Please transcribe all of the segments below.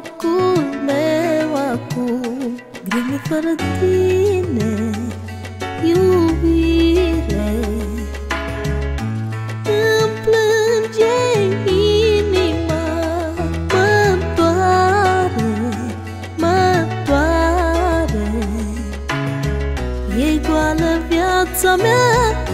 locul meu acum Greu mi fără tine, iubire. Îmi plânge inima, mă doare, mă doare E goală viața mea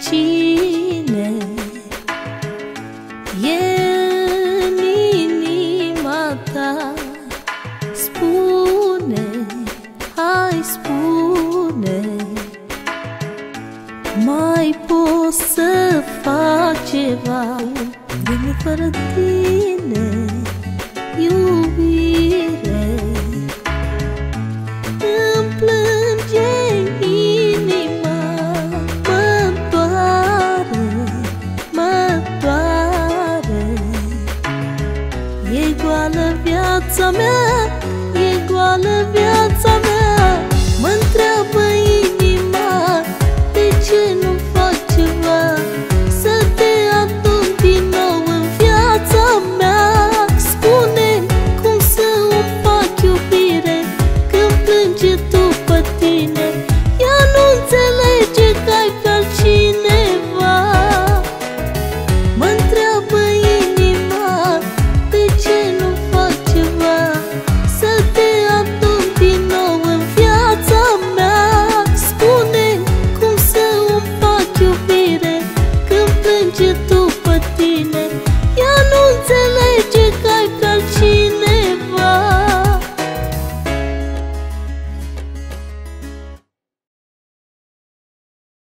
cine e în inima ta Spune, hai spune. Mai poți să fac ceva Din fără tine, iubire. to be